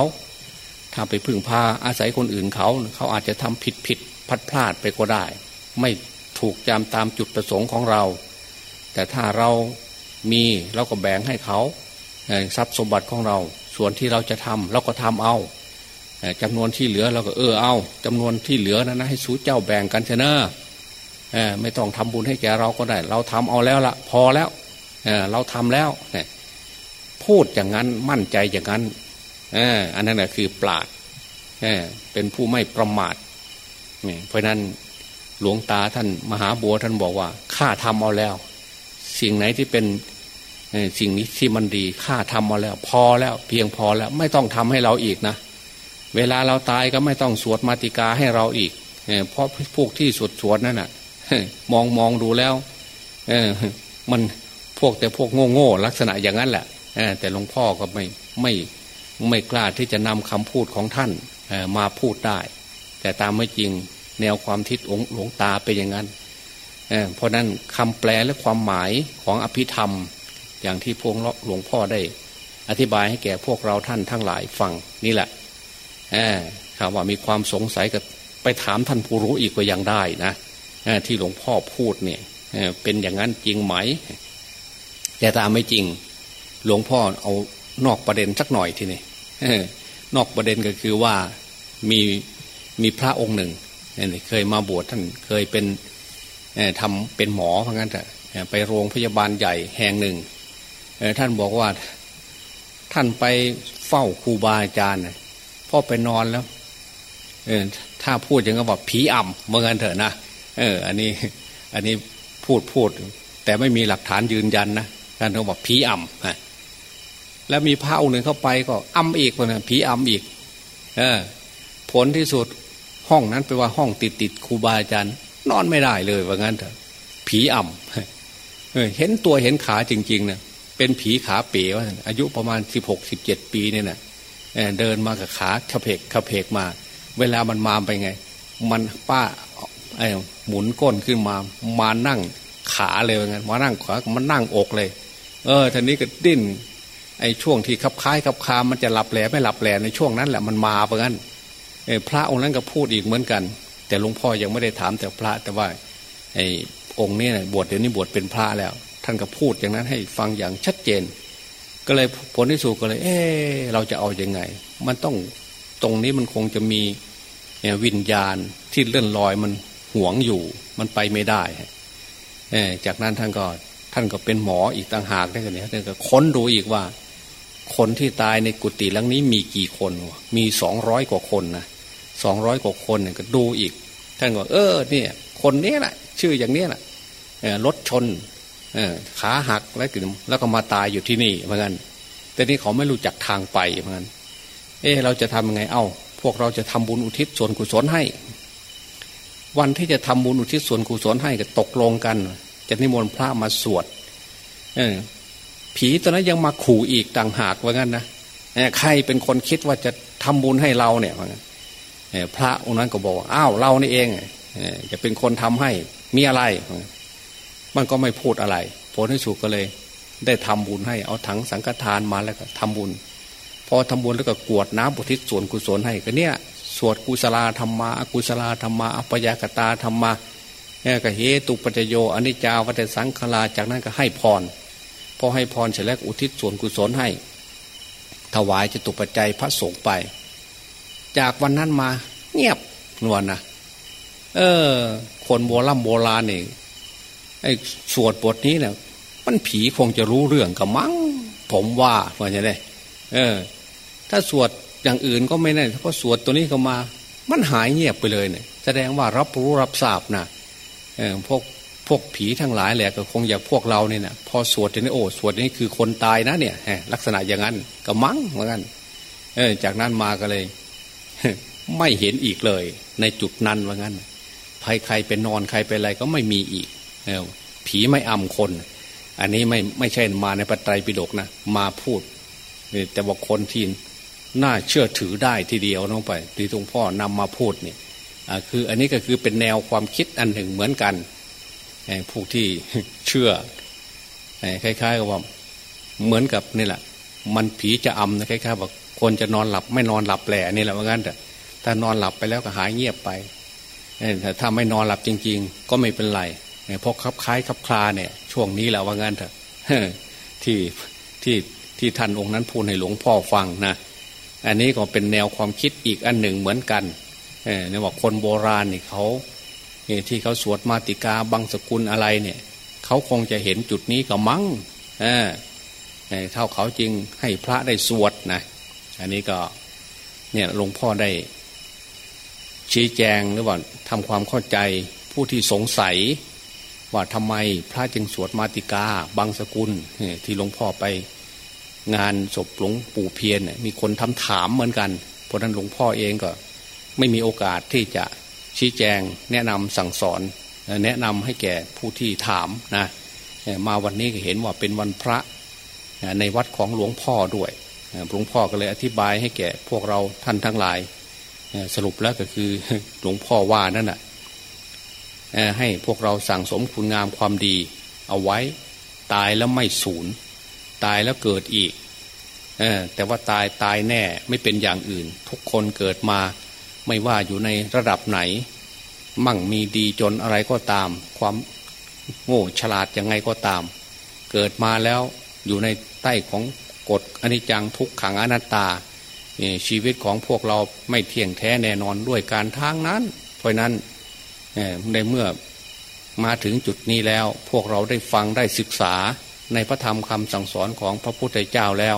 ถ้าไปพึ่งพาอาศัยคนอื่นเขา เขาอาจจะทำผิดผิด พัดพลาดไปก็ได้ ไม่ถูกจำตามจุดประสงค์ของเรา แต่ถ้าเรามีเราก็แบ่งให้เขาทรัพย์สมบัติของเรา ส่วนที่เราจะทำเราก็ทำเอาจำนวนที่เหลือเราก็เออเอาจำนวนที่เหลือนั้นนะให้สู้เจ้าแบ่งกันเถอะนะไม่ต้องทำบุญให้แกเราก็ได้ เราทำเอาแล้วละพอแล้วเเราทำแล้วพูดอย่างนั้นมั่นใจอย่างนั้นอันนั้นแหละคือปราดเเป็นผู้ไม่ประมาท เพราะนั้นหลวงตาท่านมหาบัวท่านบอกว่าข้าทำเอาแล้ว สิ่งไหนที่เป็นสิ่งนี้ที่มันดีข้าทำเอาแล้ว พอแล้วเพียงพอแล้ว ไม่ต้องทำให้เราอีกนะ เวลาเราตายก็ไม่ต้องสวดมาติกาให้เราอีกเพราะพวกที่สวดสวดนั่นน่ะมองมองดูแล้วมันพวกแต่พวกโง่โง่ลักษณะอย่างนั้นแหละแต่หลวงพ่อก็ไม่ไม่ไม่กล้าที่จะนำคำพูดของท่านมาพูดได้ แต่ตามไม่จริง แนวความทิศองหลวงตาเป็นอย่างนั้นเเพราะนั้นคำแปลและความหมายของอภิธรรม อย่างที่พวงหลวงพ่อได้ อธิบายให้แก่พวกเราท่านทั้งหลายฟังนี่แหละคำว่ามีความสงสัยก็ไปถามท่านผู้รู้อีกก็ยังได้นะที่หลวงพ่อพูดเนี่ยเป็นอย่างนั้นจริงไหม แต่ตามไม่จริง หลวงพ่อเอานอกประเด็นสักหน่อยทีนี้นอกประเด็นก็คือว่ามีมีพระองค์หนึ่ง เคยมาบวชท่านเคยเป็นทำเป็นหมอเพราะงั้นแต่ไปโรงพยาบาลใหญ่แห่งหนึ่งท่านบอกว่าท่านไปเฝ้าครูบาอาจารย์พ่อไปนอนแล้วถ้าพูดอย่างกับว่าผีอ่ำเมื่อกันเถอะนะเออ อันนี้ อันนี้พูดพูด แต่ไม่มีหลักฐานยืนยันนะท่านเขาบอกผีอ่ำฮะแล้วมีพระองค์หนึ่งเข้าไปก็อ่ำอีกคนนะผีอ่ำอีก เออ ผลที่สุด ห้องนั้นไปว่าห้องติดติดครูบาอาจารย์ นอนไม่ได้เลยว่างั้นเถอะผีอ่ำเห็นตัวเห็นขาจริงๆเนะเป็นผีขาเป๋วอายุประมาณสิบหกสิบเจ็ดปีเนี่ยนะเดินมากับขาขเพกขเพกมา เวลามันมาไปไง มันป้าไอ้หมุนก้นขึ้นมามานั่งขาเลยว่างั้นมานั่งขามันนั่งอกเลย เออทีนี้ก็ดิ้นไอ้ช่วงที่คับคล้ายคับคามันจะหลับแหลไม่หลับแหลในช่วงนั้นแหละมันมาเพราะงั้น พระองค์นั้นก็พูดอีกเหมือนกัน แต่หลวงพ่อยังไม่ได้ถามแต่พระแต่ว่าไอ้องค์นี้นะบวชเดี๋ยวนี้บวชเป็นพระแล้ว ท่านก็พูดอย่างนั้นให้ฟังอย่างชัดเจน ก็เลยผลที่สุดก็เลย เออเราจะเอาอยัางไง มันต้องตรงนี้มันคงจะมีวิญญาณที่เลื่อนลอยมันหวงอยู่ มันไปไม่ได้จากนั้นท่านก็ท่านก็เป็นหมออีกต่างหากได้กันเนี่ยท่านก็ค้นดูอีกว่า คนที่ตายในกุฏิหลังนี้มีกี่คน มีสองร้อยกว่าคนนะ สองร้อยกว่าคนเนี่ยก็ดูอีก ท่านบอกเออเนี่ย คนนี้แหละ ชื่ออย่างนี้แหละรถชนขาหักแล้วก็แล้วก็มาตายอยู่ที่นี่เหมือนกันแต่นี่เขาไม่รู้จักทางไปเหมือนกันเออเราจะทำยังไงเอ้า พวกเราจะทำบุญอุทิศส่วนกุศลให้ วันที่จะทำบุญอุทิศส่วนกุศลให้ก็ตกลงกัน จะนิมนต์พระมาสวดเออผีตอนนั้นยังมาขู่อีกต่างหากว่างั้นนะใครเป็นคนคิดว่าจะทำบุญให้เราเนี่ยว่างั้น พระองค์นั้นก็บอกอ้าวเรานี่เองจะเป็นคนทำให้มีอะไร มันก็ไม่พูดอะไรผลที่สุดก็เลย ได้ทำบุญให้เอาถังสังฆทานมาแล้วก็ทำบุญ พอทำบุญแล้วก็กวดน้ำบุทิศส่วนกุศลให้ก็เนี่ยสวดกุศลาธรรมะอกุศลาธรรมะอัปยากตาธรรมะเนี่ยก็เฮตุปัจโยอนิจจาวัตสังขลาจากนั้นก็ให้พรพอให้พรเสร็จแล้วอุทิศส่วนกุศลให้ ถวายจตุปัจจัยพระสงฆ์ไป จากวันนั้นมา เงียบนวลนะเออ คนโบราณโบราณนี่ไอ้สวดบทนี้เนี่ยมันผีคงจะรู้เรื่องกับมั้งผมว่าว่าจะได้เออ ถ้าสวดอย่างอื่นก็ไม่แน่เพราะสวดตัวนี้เข้ามา มันหายเงียบไปเลยเนี่ยแสดงว่ารับรู้รับทราบนะเออพวกพวกผีทั้งหลายแหละก็คงอยากพวกเราเนี่ยนะพอสวดนี้โอ้สวดนี้คือคนตายนะเนี่ยลักษณะอย่างนั้นก็มั้งเหมือนกันเออจากนั้นมาก็เลย ไม่เห็นอีกเลย ในจุดนั้นว่างั้นใครใครเป็นนอนใครเป็นอะไรก็ไม่มีอีกเอผีไม่อำคน อันนี้ไม่ไม่ใช่มาในปัจจัยปิฎกนะมาพูดแต่ว่าคนที่น่าเชื่อถือได้ทีเดียวน้องไป ที่หลวงพ่อนำมาพูดนี่คืออันนี้ก็คือเป็นแนวความคิดอันหนึ่งเหมือนกันผู้ที่เชื่อคล้ายๆกับว่าเหมือนกับนี่แหละ มันผีจะอำนะคล้ายๆว่า คนจะนอนหลับไม่นอนหลับแหล่นี่แหละว่างั้นแต่ถ้านอนหลับไปแล้วก็หายเงียบไปแต่ถ้าไม่นอนหลับจริง ๆ ก็ไม่เป็นไรเพราะคับคล้ายคับคลาเนี่ย ช่วงนี้แหละว่างั้นเถอะที่ที่ที่ท่านองค์นั้นพูดให้หลวงพ่อฟังนะอันนี้ก็เป็นแนวความคิดอีกอันหนึ่งเหมือนกันเนี่ยว่าคนโบราณนี่เขาที่เขาสวดมาติกาบังสกุลอะไรเนี่ยเขาคงจะเห็นจุดนี้ก็มั้งเเท่าเขาจริงให้พระได้สวดนะ อันนี้ก็เนี่ยหลวงพ่อได้ ชี้แจงหรือว่าทำความเข้าใจผู้ที่สงสัย ว่าทำไมพระจึงสวดมาติกาบางสกุลที่หลวงพ่อไปงานศพหลวงปู่เพียรมีคนทำถามเหมือนกัน เพราะนั้นหลวงพ่อเองก็ ไม่มีโอกาสที่จะชี้แจงแนะนำสั่งสอน แนะนำให้แก่ผู้ที่ถามนะมาวันนี้ก็เห็นว่าเป็นวันพระในวัดของหลวงพ่อด้วย หลวงพ่อก็เลยอธิบายให้แก่พวกเราท่านทั้งหลาย สรุปแล้วก็คือหลวงพ่อว่านั่นแหะให้พวกเราสั่งสมคุณงามความดี เอาไว้ตายแล้วไม่สูญตายแล้วเกิดอีกแต่ว่าตายตายแน่ไม่เป็นอย่างอื่น ทุกคนเกิดมาไม่ว่าอยู่ในระดับไหน มั่งมีดีจนอะไรก็ตาม ความโง่ฉลาดยังไงก็ตาม เกิดมาแล้วอยู่ในใต้ของ กฎอนิจจังทุกขังอนัตตา ชีวิตของพวกเราไม่เที่ยงแท้แน่นอนด้วยการทางนั้น เพราะนั้นในเมื่อมาถึงจุดนี้แล้ว พวกเราได้ฟังได้ศึกษาในพระธรรมคำสั่งสอนของพระพุทธเจ้าแล้ว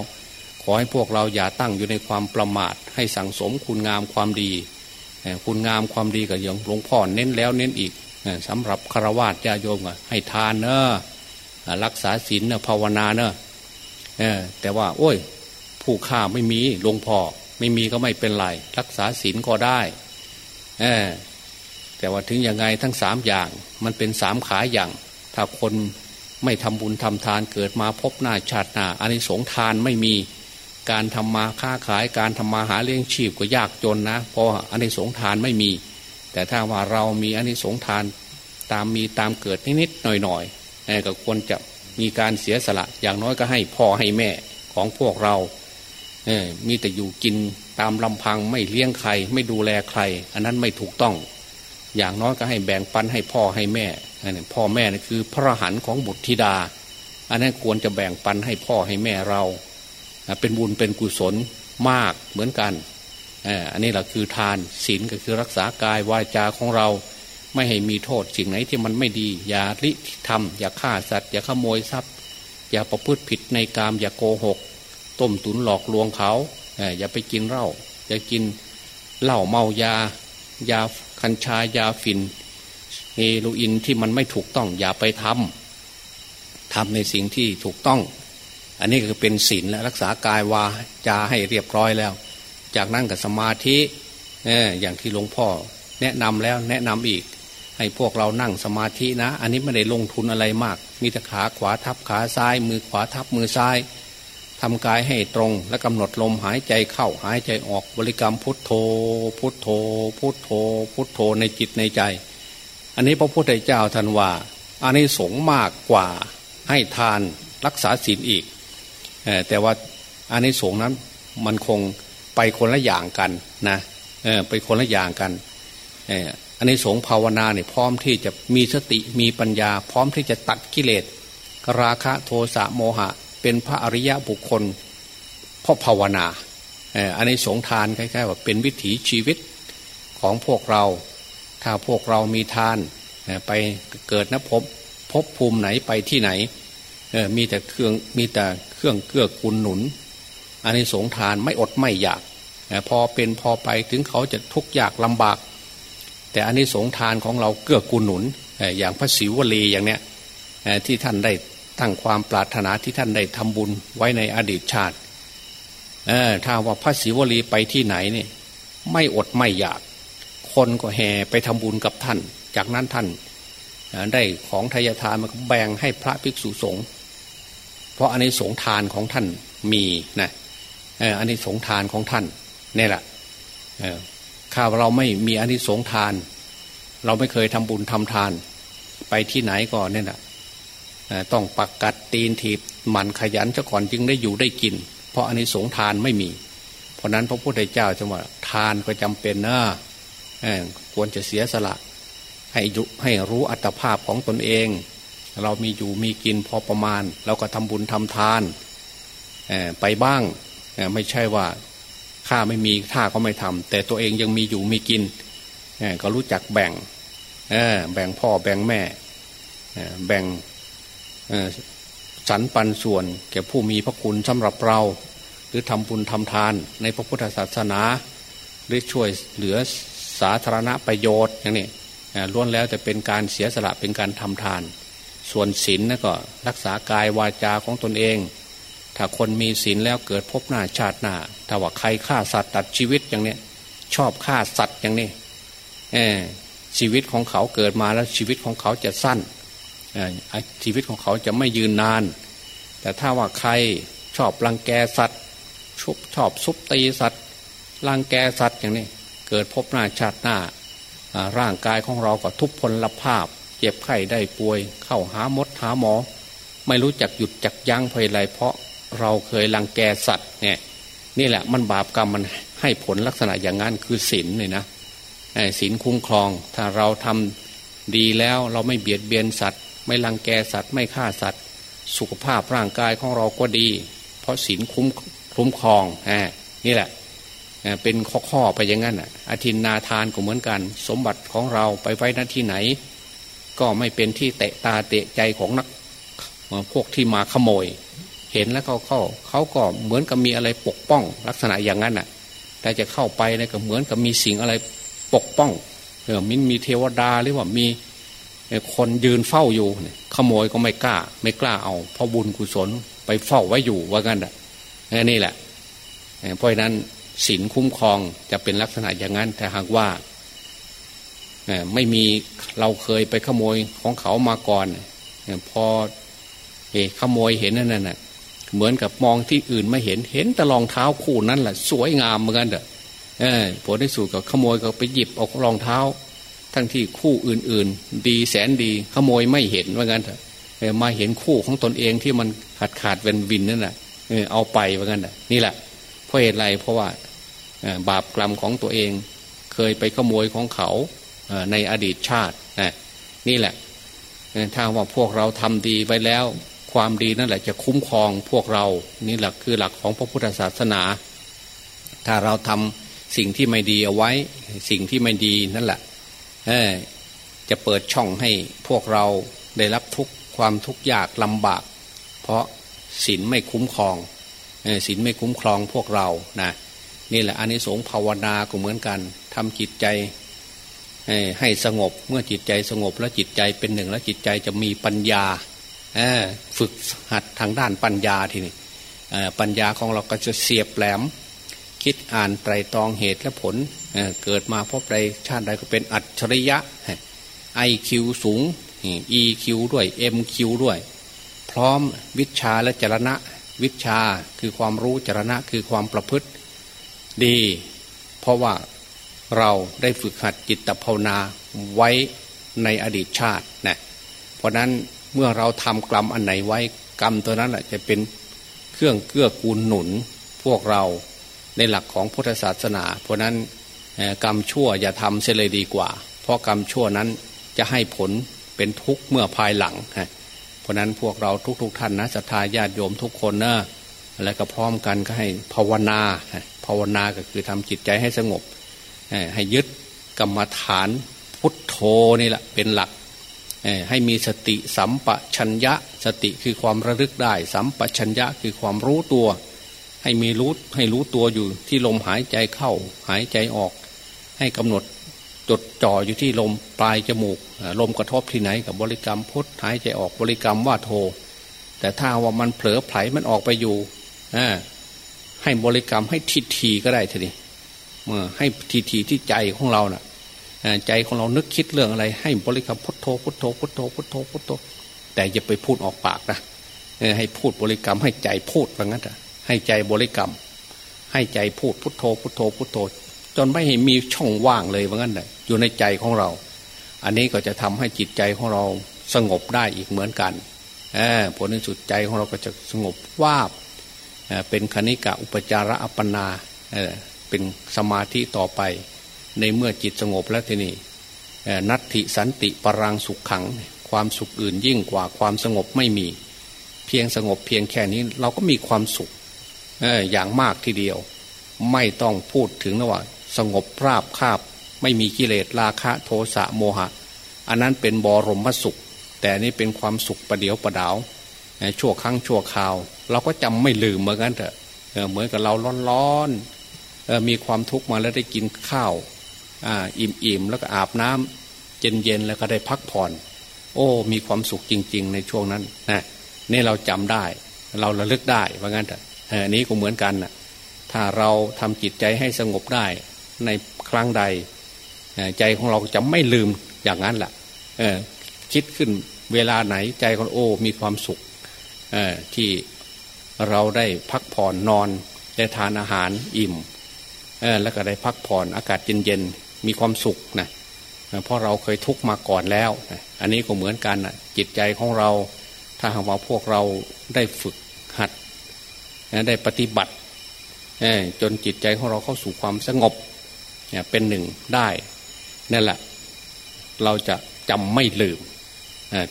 ขอให้พวกเราอย่าตั้งอยู่ในความประมาท ให้สั่งสมคุณงามความดี คุณงามความดีกับอย่างหลวงพ่อเน้นแล้วเน้นอีกสำหรับฆรวาสญาโยมให้ทานเนอะรักษาศีลเนอะภาวนาเนอะ แต่ว่า โอ้ย ผู้ฆ่าไม่มีหลวงพ่อไม่มีก็ไม่เป็นไร รักษาศีลก็ได้แต่ว่าถึงยังไงทั้งสามอย่าง มันเป็นสามขาอย่าง ถ้าคนไม่ทำบุญทำทานเกิดมาพบหน้าชาติหน้าอันนี้สงทานไม่มีการทำมาค้าขายการทำมาหาเลี้ยงชีพก็ยากจนนะ เพราะอันนี้สงทานไม่มี แต่ถ้าว่าเรามีอันนี้สงทานตามมีตามเกิดนิดๆหน่อยๆก็ควรจะ มีการเสียสละ อย่างน้อยก็ให้พ่อให้แม่ของพวกเราเออมีแต่อยู่กินตามลำพังไม่เลี้ยงใคร ไม่ดูแลใคร อันนั้นไม่ถูกต้อง อย่างน้อยก็ให้แบ่งปันให้พ่อให้แม่พ่อแม่นี่คือพระหันของบุตรธิดา อันนั้นควรจะแบ่งปันให้พ่อให้แม่เรา เป็นบุญเป็นกุศลมากเหมือนกันอันนี้แหละคือทานศีลก็คือรักษากายวาจาของเรา ไม่ให้มีโทษสิ่งไหนที่มันไม่ดี อย่าลิทำอย่าฆ่าสัตว์ อย่าขโมยทรัพย์ อย่าประพฤติผิดในกาม อย่าโกหก ต้มตุนหลอกลวงเขา อย่าไปกินเหล้าอย่ากินเหล้าเมายา ยาคัญชายาฝิ่นเฮโรอีนที่มันไม่ถูกต้อง อย่าไปทำทำในสิ่งที่ถูกต้อง อันนี้คือเป็นศีลและรักษากายวาจาให้เรียบร้อยแล้ว จากนั้นกับสมาธิอย่างที่หลวงพ่อแนะนำแล้วแนะนำอีก ให้พวกเรานั่งสมาธินะ อันนี้ไม่ได้ลงทุนอะไรมาก มีแต่ขาขวาทับขาซ้าย มือขวาทับมือซ้ายทำกายให้ตรงและกำหนดลมหายใจเข้าหายใจออกบริกรรมพุทโธ พุทโธ พุทโธ พุทโธในจิตในใจ อันนี้พระพุทธเจ้าท่านว่าอันนี้สงมากกว่าให้ทานรักษาศีลอีก แต่ว่าอันนี้สงนั้นมันคงไปคนละอย่างกันนะไปคนละอย่างกัน อันนี้สงภาวนาเนี่ยพร้อมที่จะมีสติมีปัญญา พร้อมที่จะตัดกิเลสราคะโทสะโมหะ เป็นพระอริยะบุคคลเพราะภาวนาอันนี้สงทานคล้ายๆว่าเป็นวิถีชีวิตของพวกเรา ถ้าพวกเรามีทานไปเกิดนะพบพบภูมิไหนไปที่ไหนมีแต่เครื่องมีแต่เครื่องเกื้อกูลหนุนอันนี้สงทานไม่อดไม่อยากพอเป็นพอไปถึงเขาจะทุกข์ยากลำบาก แต่อันนี้สงทานของเราเกื้อกูลหนุนอย่างพระศิวลีอย่างเนี้ยที่ท่านได้ตั้งความปรารถนาที่ท่านได้ทำบุญไว้ในอดีตชาติถ้าว่าพระศิวลีไปที่ไหนนี่ไม่อดไม่อยาก คนก็แห่ไปทำบุญกับท่าน จากนั้นท่านได้ของทายทานมาแบ่งให้พระภิกษุสงฆ์เพราะอันนี้สงทานของท่านมีนะอันนี้สงทานของท่านนี่แหละ ข้าเราไม่มีอันนี้สงทาน เราไม่เคยทำบุญทำทาน ไปที่ไหนก่อนเนี่ยนะต้องปักกัดตีนถีบหมันขยันเจ้าก่อนจึงได้อยู่ได้กิน เพราะอันนี้สงทานไม่มี เพราะนั้นพระพุทธเจ้าจะว่าทานก็จำเป็นนะควรจะเสียสละ ให้ให้รู้อัตภาพของตนเอง เรามีอยู่มีกินพอประมาณ เราก็ทำบุญทำทานไปบ้างไม่ใช่ว่า ข้าไม่มีข้าก็ไม่ทำแต่ตัวเองยังมีอยู่มีกินก็รู้จักแบ่งแบ่งพ่อแบ่งแม่แบ่งสรรปันส่วน แก่ผู้มีพระคุณสำหรับเรา หรือทำบุญทำทานในพระพุทธศาสนา หรือช่วยเหลือสาธารณประโยชน์อย่างนี้ล้วนแล้วจะเป็นการเสียสละเป็นการทำทาน ส่วนศีลนั่นก็รักษากายวาจาของตนเอง ถ้าคนมีศีลแล้วเกิดพบหน้าชาติหน้า ถ้าว่าใครฆ่าสัตว์ตัดชีวิตอย่างเนี้ยชอบฆ่าสัตว์อย่างนี้ชีวิตของเขาเกิดมาแล้วชีวิตของเขาจะสั้นชีวิตของเขาจะไม่ยืนนาน แต่ถ้าว่าใครชอบรังแกสัตว์ชอบชอบซุบตีสัตว์รังแกสัตว์อย่างนี้ เกิดพบหน้าชาติหน้า ร่างกายของเราก็ทุพพลภาพ เจ็บไข้ได้ป่วย เข้าหามดหาหมอ ไม่รู้จักหยุดจักยั้งเพยไรเพราะ เราเคยรังแกสัตว์เนี่ยนี่แหละมันบาปกรรมมันให้ผลลักษณะอย่างนั้นคือศีลเลยนะศีลคุ้มครอง ถ้าเราทำดีแล้วเราไม่เบียดเบียนสัตว์ ไม่รังแกสัตว์ ไม่ฆ่าสัตว์ สุขภาพร่างกายของเราก็ดี เพราะศีลคุ้มคุ้มครองนี่แหละเป็นข้อๆไปอย่างนั้นอะอธินนาทานก็เหมือนกัน สมบัติของเราไปไว้ณที่ไหน ก็ไม่เป็นที่เตะตาเตะใจของนักพวกที่มาขโมย เห็นแล้วเขาเข้าเขาก็เหมือนกับมีอะไรปกป้อง ลักษณะอย่างนั้นน่ะแต่จะเข้าไปเนี่ยก็เหมือนกับมีสิ่งอะไรปกป้องเออมินมีเทวดาหรือว่ามีคนยืนเฝ้าอยู่เขโมยก็ไม่กล้า ไม่กล้าเอาเพราะบุญกุศลไปเฝ้าไว้อยู่ว่ากันอะนี่แหละเพราะนั้นศีลคุ้มครองจะเป็นลักษณะอย่างนั้น แต่หากว่าไม่มีเราเคยไปขโมยของเขามาก่อน พอขโมยเห็นนั่นน่ะ เหมือนกับมองที่อื่นไม่เห็นเห็นแต่รองเท้าคู่นั้นแหละสวยงามเหมือนกันเด้อผลที่สุดก็ขโมยก็ไปหยิบเอารองเท้า ทั้งที่คู่อื่นๆ ดีแสนดีขโมยไม่เห็นว่างั้นเถอะมาเห็นคู่ของตนเองที่มันขาดขาดเวนวินนั่นแหละเอาไปว่างั้นนี่แหละเพราะเหตุไรเพราะว่าบาปกรรมของตัวเอง เคยไปขโมยของเขาในอดีตชาตินี่แหละถ้าว่าพวกเราทำดีไปแล้ว ความดีนั่นแหละจะคุ้มครองพวกเรานี่แหละคือหลักของพระพุทธศาสนา ถ้าเราทำสิ่งที่ไม่ดีเอาไว้ สิ่งที่ไม่ดีนั่นแหละจะเปิดช่องให้พวกเราได้รับทุกความทุกข์ยากลำบาก เพราะศีลไม่คุ้มครองศีลไม่คุ้มครองพวกเรานะนี่แหละอันนี้สงภาวนาก็เหมือนกันทำจิตใจให้สงบเมื่อจิตใจสงบแล้วจิตใจเป็นหนึ่งแล้วจิตใจจะมีปัญญา ฝึกหัดทางด้านปัญญาทีนี้ปัญญาของเราก็จะเสียบแหลม คิดอ่านไตรตรองเหตุและผลเกิดมาภพใดชาติใดก็เป็นอัจฉริยะไอคิวสูง EQ ด้วย MQ ด้วย พร้อมวิชาและจรณะ วิชาคือความรู้จรณะคือความประพฤติดี เพราะว่าเราได้ฝึกหัดจิตภาวนาไว้ในอดีตชาตินะเพราะนั้น เมื่อเราทำกรรมอันไหนไว้กรรมตัวนั้นแหละจะเป็นเครื่องเกื้อกูลหนุนพวกเราในหลักของพุทธศาสนา เพราะนั้นกรรมชั่วอย่าทำเสียเลยดีกว่า เพราะกรรมชั่วนั้นจะให้ผลเป็นทุกข์เมื่อภายหลัง เพราะนั้นพวกเราทุกๆทท่านนะศรัทธาญาติโยมทุกคนนะและก็พร้อมกันก็ให้ภาวนา ภาวนาก็คือทำจิตใจให้สงบ ให้ยึดกรรมฐานพุทโธนี่แหละเป็นหลัก ให้มีสติสัมปชัญญะ สติคือความระลึกได้ สัมปชัญญะคือความรู้ตัว ให้มีรู้ให้รู้ตัวอยู่ที่ลมหายใจเข้าหายใจออก ให้กำหนดจดจ่ออยู่ที่ลมปลายจมูก ลมกระทบที่ไหนกับบริกรรมพุทหายใจออกบริกรรมว่าโท แต่ถ้าว่ามันเผลอไผลมันออกไปอยู่ให้บริกรรมให้ทีทีก็ได้ทีนี้เมื่อให้ทีทีที่ใจของเรานะ่ะ ใจของเรานึกคิดเรื่องอะไร ให้บริกรรมพุทโธพุทโธพุทโธพุทโธพุทโธ แต่อย่าไปพูดออกปากนะให้พูดบริกรรมให้ใจพูดว่างั้นอะให้ใจบริกรรม ให้ใจพูดพุทโธพุทโธพุทโธ จนไม่เห็นมีช่องว่างเลยว่างั้นเลยอยู่ในใจของเรา อันนี้ก็จะทำให้จิตใจของเราสงบได้อีกเหมือนกันผลในสุดใจของเราก็จะสงบว่าบเป็นคณิกะอุปจาระอัปปนาเป็นสมาธิต่อไป ในเมื่อจิตสงบแล้วทีนี้นัตถิสันติปรังสุขขัง ความสุขอื่นยิ่งกว่าความสงบไม่มี เพียงสงบเพียงแค่นี้เราก็มีความสุขอย่างมากทีเดียว ไม่ต้องพูดถึงนะว่า สงบราบคาบ ไม่มีกิเลสราคะโทสะโมหะ อันนั้นเป็นบรมสุข แต่นี่เป็นความสุขประเดียวประดาวชั่วครั้งชั่วคราว เราก็จำไม่ลืมเหมือนกันเถอะเหมือนกับเราร้อนๆมีความทุกข์มาแล้วได้กินข้าว อิ่มๆแล้วก็อาบน้ำเย็นๆแล้วก็ได้พักผ่อน โอ้ มีความสุขจริง ๆ ในช่วงนั้นนะนี่เราจำได้ เราระลึกได้ว่างั้นแต่อันนี้ก็เหมือนกันนะถ้าเราทำจิตใจให้สงบได้ในครั้งใด ใจของเราจะไม่ลืมอย่างนั้นแหละคิดขึ้นเวลาไหนใจของโอ้มีความสุขที่เราได้พักผ่อนนอนได้ทานอาหารอิ่มแล้วก็ได้พักผ่อนอากาศเย็น มีความสุขนะเพราะเราเคยทุกข์มาก่อนแล้ว อันนี้ก็เหมือนกันนะจิตใจของเรา ถ้าหากว่าพวกเราได้ฝึกหัดได้ปฏิบัติจนจิตใจของเราเข้าสู่ความสงบเป็นหนึ่งได้นั่นแหละ เราจะจำไม่ลืม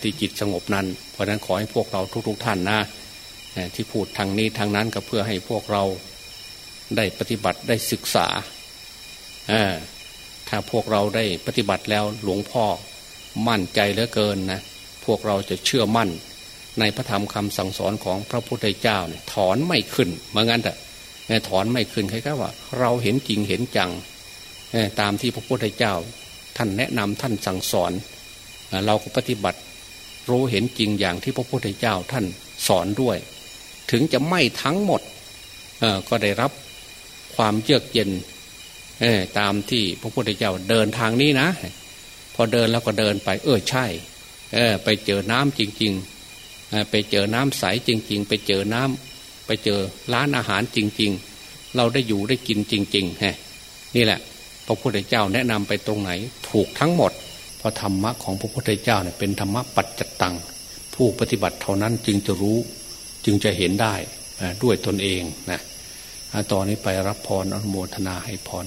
ที่จิตสงบนั้น เพราะนั้นขอให้พวกเราทุก ๆทท่านนะที่พูดทางนี้ทางนั้นก็เพื่อให้พวกเราได้ปฏิบัติได้ศึกษา ถ้าพวกเราได้ปฏิบัติแล้วหลวงพ่อมั่นใจเหลือเกินนะพวกเราจะเชื่อมั่น ในพระธรรมคำสั่งสอนของพระพุทธเจ้าเนี่ยถอนไม่ขึ้นเมื่องั้นแต่ถอนไม่ขึ้นใครก็ว่า เราเห็นจริงเห็นจังตามที่พระพุทธเจ้า ท่านแนะนำท่านสั่งสอน เราก็ปฏิบัติรู้เห็นจริงอย่างที่พระพุทธเจ้าท่านสอนด้วย ถึงจะไม่ทั้งหมดก็ได้รับความเยือกเย็น เอ่ตามที่พระพุทธเจ้าเดินทางนี้นะ พอเดินแล้วก็เดินไป เออใช่ เออ ไปเจอน้ำจริงๆไปเจอน้ำใสจริง ๆ ไปเจอน้ำไปเจอร้านอาหารจริง ๆ เราได้อยู่ได้กินจริงๆฮนี่แหละ พระพุทธเจ้าแนะนำไปตรงไหน ถูกทั้งหมด เพราะธรรมะของพระพุทธเจ้าเนี่ยเป็นธรรมะปัจจตัง ผู้ปฏิบัติเท่านั้นจึงจะรู้จึงจะเห็นได้ด้วยตนเองนะตอนนี้ไปรับพรอนุโมทนาให้พร